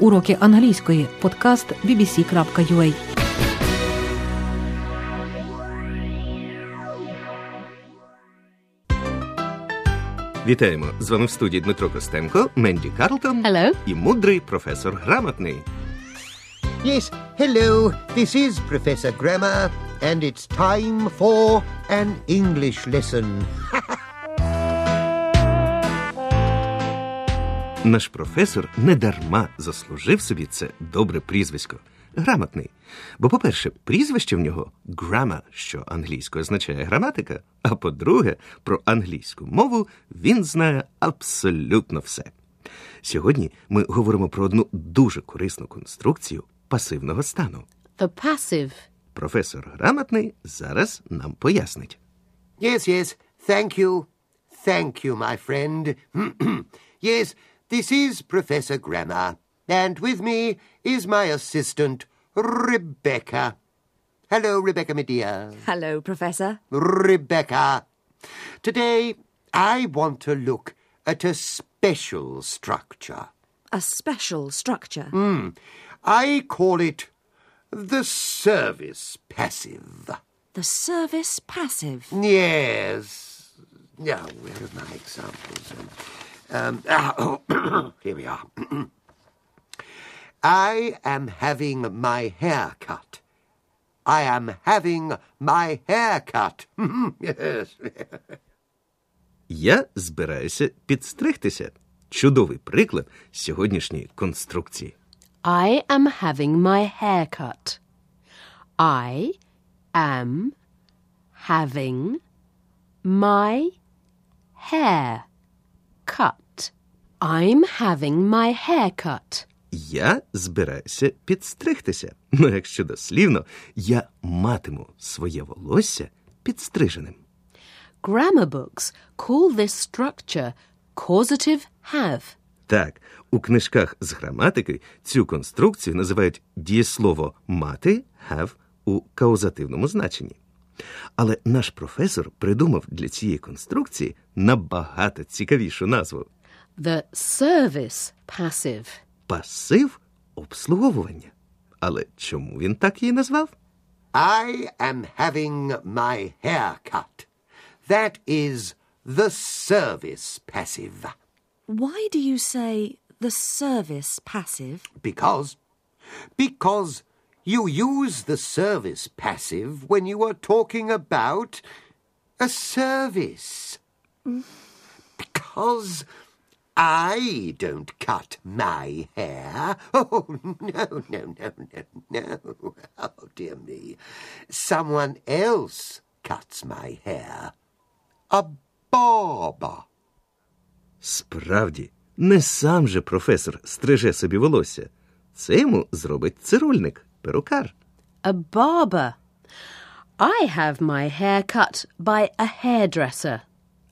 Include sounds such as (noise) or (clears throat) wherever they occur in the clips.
Уроки англійської. Подкаст bbc.ua Вітаємо! З вами в студії Дмитро Костенко, Менді Карлтон Hello. і мудрий професор грамотний. Yes, hello, this is Professor Grammar, and it's time for an English lesson. (laughs) Наш професор недарма заслужив собі це добре прізвисько. Грамотний. Бо, по-перше, прізвище в нього grammar, що англійською означає граматика, а по-друге, про англійську мову він знає абсолютно все. Сьогодні ми говоримо про одну дуже корисну конструкцію пасивного стану. The passive. Професор грамотний зараз нам пояснить. Yes, yes, thank you. Thank you, my friend. (clears throat) yes, this is Professor Grammar, and with me is my assistant, Rebecca. Hello, Rebecca, my dear. Hello, Professor. Rebecca. Today, I want to look at a special structure. A special structure. Hmm, I call it the service passive. The service passive. Yes. Now, where are my examples? Um, ah, oh, here we are. I am having my hair cut. I am having my hair cut. yes. Я збираюся підстригтися. Чудовий приклад сьогоднішньої конструкції. I am having my hair cut. I am having my hair cut. I'm having my hair cut. Я збираюся підстригтися. Ну, якщо дослівно, я матиму своє волосся підстриженим. Grammar books call this structure causative have. Так, у книжках з граматики цю конструкцію називають дієслово мати have у каузативному значенні. Але наш професор придумав для цієї конструкції набагато цікавішу назву The service passive. пасив обслуговування. Але чому він так її назвав? I am having my hair cut. That is the service passive. Why do you say the service passive? Because, because you use the service passive when you are talking about a service. Because I don't cut my hair. (laughs) Oh, no, no, no, no, no. Oh, dear me. Someone else cuts my hair. A barber. Справді, не сам же професор стриже собі волосся. Це йому зробить цирульник, перукар. A barber. I have my hair cut by a hairdresser.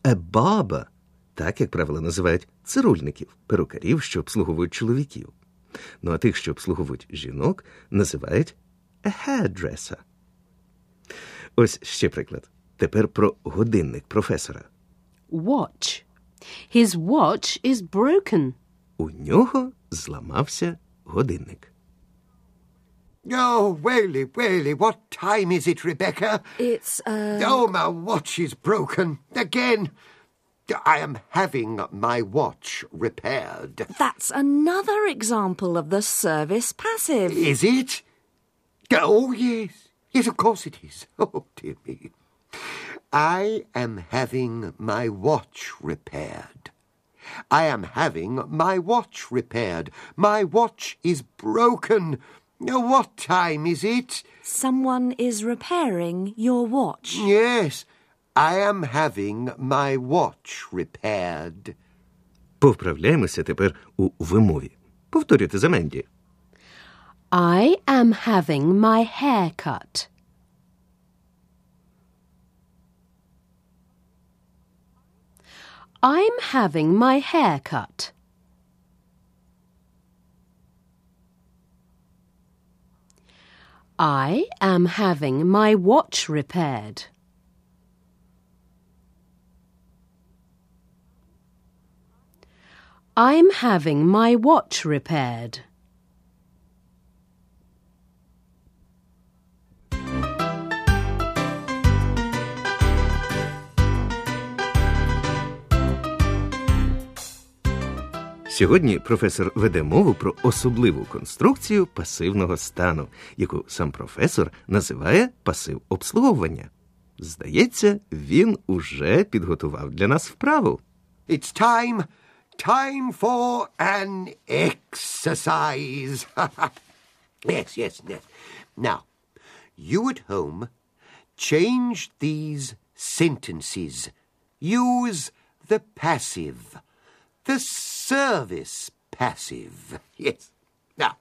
A barber – так, як правило, називають цирульників, перукарів, що обслуговують чоловіків. Ну а тих, що обслуговують жінок, називають hairdresser. Ось ще приклад. Тепер про годинник професора. Watch. His watch is broken. У нього зламався годинник. Oh, Whaley, Whaley, what time is it, Rebecca? It's, uh. Oh, my watch is broken. Again. I am having my watch repaired. That's another example of the service passive. Is it? Oh, yes. Yes, of course it is. (laughs) Oh, dear me. I am having my watch repaired. I am having my watch repaired. My watch is broken. What time is it? Someone is repairing your watch. Yes, I am having my watch repaired. Повправляємося тепер у вимові. Повторюйте за Менді. I am having my hair cut. I'm having my hair cut. I am having my watch repaired. I'm having my watch repaired. Сьогодні професор веде мову про особливу конструкцію пасивного стану, яку сам професор називає пасив обслуговування. Здається, він уже підготував для нас вправу. It's time time for an exercise. (laughs) yes, yes, yes. Now, you at home change these sentences. Use the passive, the service passive. (laughs) Yes. Now,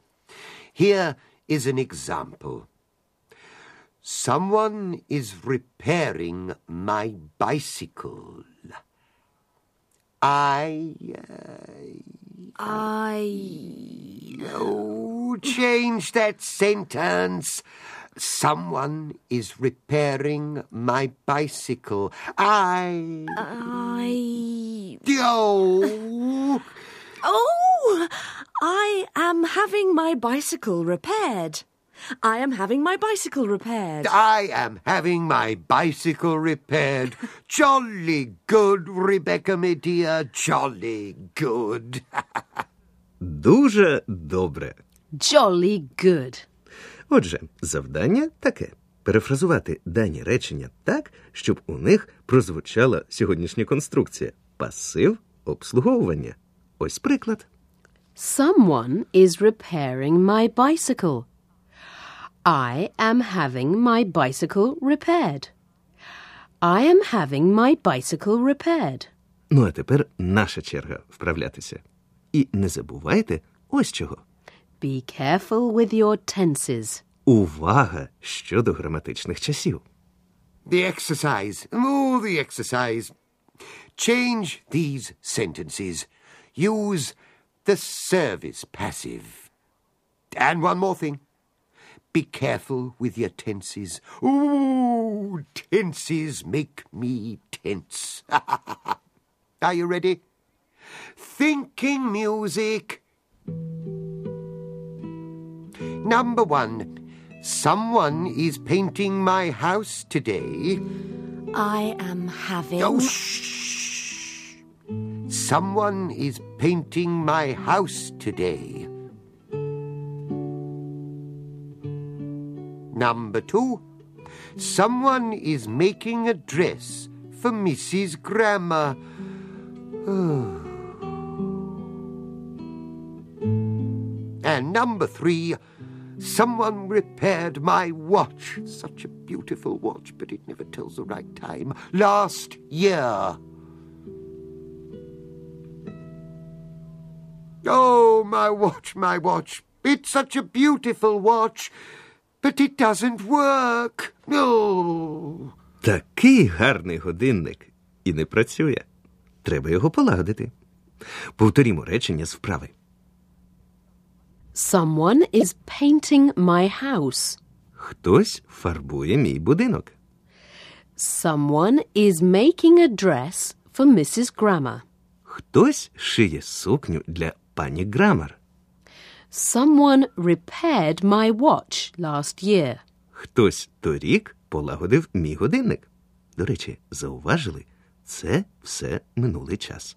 here is an example. Someone is repairing my bicycle. I. I. Oh, change that sentence. Someone is repairing my bicycle. I. I. Oh. Oh! I am having my bicycle repaired. I am having my bicycle repaired. I am having my bicycle repaired. Jolly good, Rebecca, my dear. Jolly good. (laughs) Дуже добре. Jolly good. Отже, завдання таке: перефразувати дані речення так, щоб у них прозвучала сьогоднішня конструкція пасив обслуговування. Ось приклад. Someone is repairing my bicycle. I am having my bicycle repaired. I am having my bicycle repaired. Ну а тепер наша черга вправлятися. І не забувайте ось чого. Be careful with your tenses. Увага щодо граматичних часів. The exercise. Oh, the exercise. Change these sentences. Use the service passive. And one more thing. Be careful with your tenses. Ooh, tenses make me tense. (laughs) Are you ready? Thinking music. Number one. Someone is painting my house today. I am having. Oh, shh. Someone is painting my house today. Number two. Someone is making a dress for Mrs. Grammar. (sighs) and number three. Someone repaired my watch. Such a beautiful watch, but it never tells the right time. Last year. Oh, my watch, my watch. It's such a beautiful watch, but it doesn't work. No. Такий гарний годинник і не працює. Треба його полагодити. Повторімо речення з вправи. Someone is painting my house. Хтось фарбує мій будинок. Someone is making a dress for Mrs. Grammer. Хтось шиє сукню для пані Грамер. Someone repaired my watch last year. Хтось торік полагодив мій годинник. До речі, зауважили, це все минулий час.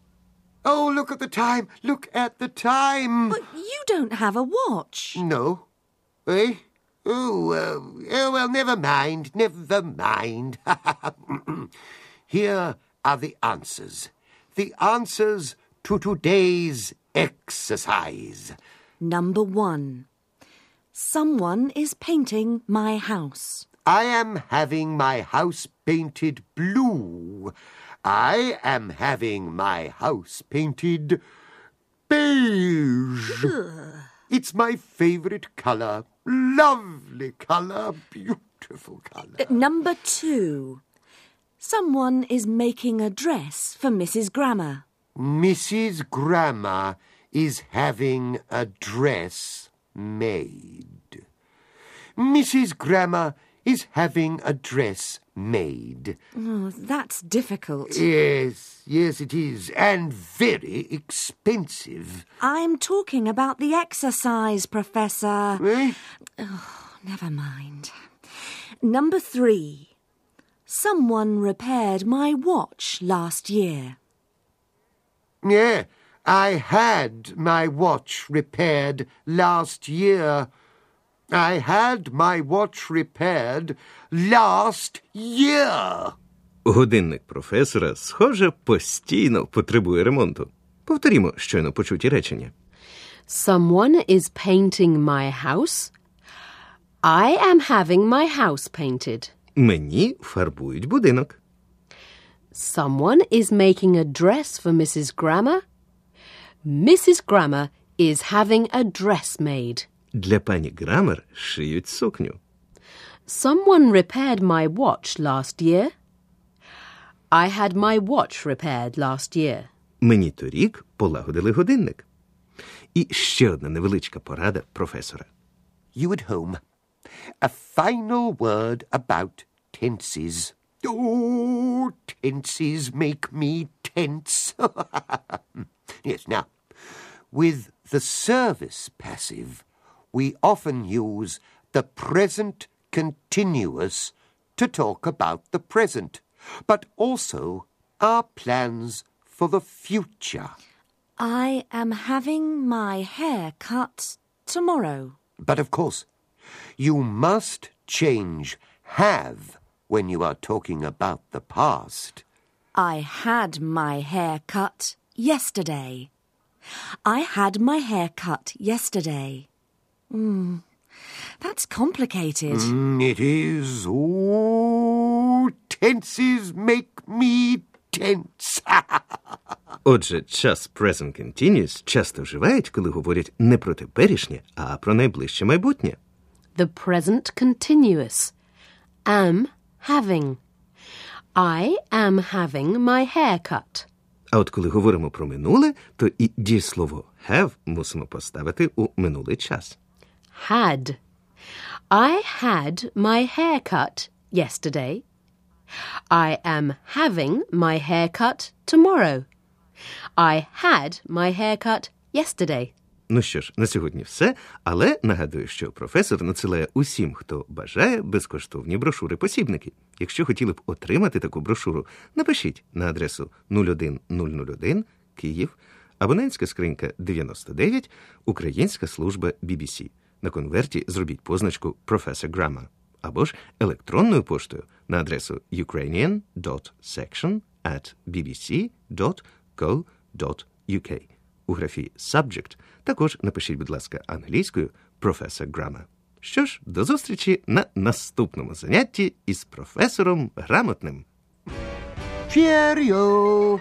Oh, look at the time. Look at the time. But you don't have a watch. No. Eh? Oh, uh, oh, well, never mind. Never mind. (laughs) Here are the answers. The answers to today's exercise. Number one. Someone is painting my house. I am having my house painted blue. I am having my house painted beige. It's my favorite color. Lovely color. Beautiful color. Uh, Number two. Someone is making a dress for Mrs. Grammar. Mrs. Grammar is having a dress made. Mrs. Grammar is having a dress made. Oh, that's difficult. Yes, yes, it is, and very expensive. I'm talking about the exercise, Professor. Eh? Never mind. Number three. Someone repaired my watch last year. Yeah, I had my watch repaired last year. I had my watch repaired last year. Годинник професора, схоже, постійно потребує ремонту. Повторімо щойно почуті речення. Someone is painting my house. I am having my house painted. Мені фарбують будинок. Someone is making a dress for Mrs. Grammer. Mrs. Grammer is having a dress made. Для пані Грамер шиють сукню. Someone repaired my watch last year. I had my watch repaired last year. Мені торік полагодили годинник. І ще одна невеличка порада професора. You at home. A final word about tenses. Oh, tenses make me tense. (laughs) yes, now, with the service passive, we often use the present continuous to talk about the present, but also our plans for the future. I am having my hair cut tomorrow. But of course, you must change have when you are talking about the past. I had my hair cut yesterday. I had my hair cut yesterday. Hmm, that's complicated. Mm, it is. Oh, tenses make me tense. (laughs) Отже, час present continuous часто вживають, коли говорять не про теперішнє, а про найближче майбутнє. The present continuous. Am having. I am having my hair cut. А от коли говоримо про минуле, то і дієслово have мусимо поставити у минулий час. Had. I had my hair cut yesterday. I am having my hair cut tomorrow. I had my hair cut yesterday. Ну що ж, на сьогодні все, але нагадую, що професор надсилає усім, хто бажає безкоштовні брошури-посібники. Якщо хотіли б отримати таку брошуру, напишіть на адресу 01001 Київ, абонентська скринька 99, Українська служба BBC. На конверті зробіть позначку Professor Grammar або ж електронною поштою на адресу ukrainian.section at bbc.co.uk. У графі Subject також напишіть, будь ласка, англійською Professor Grammar. Що ж, до зустрічі на наступному занятті із професором грамотним. Cheerio.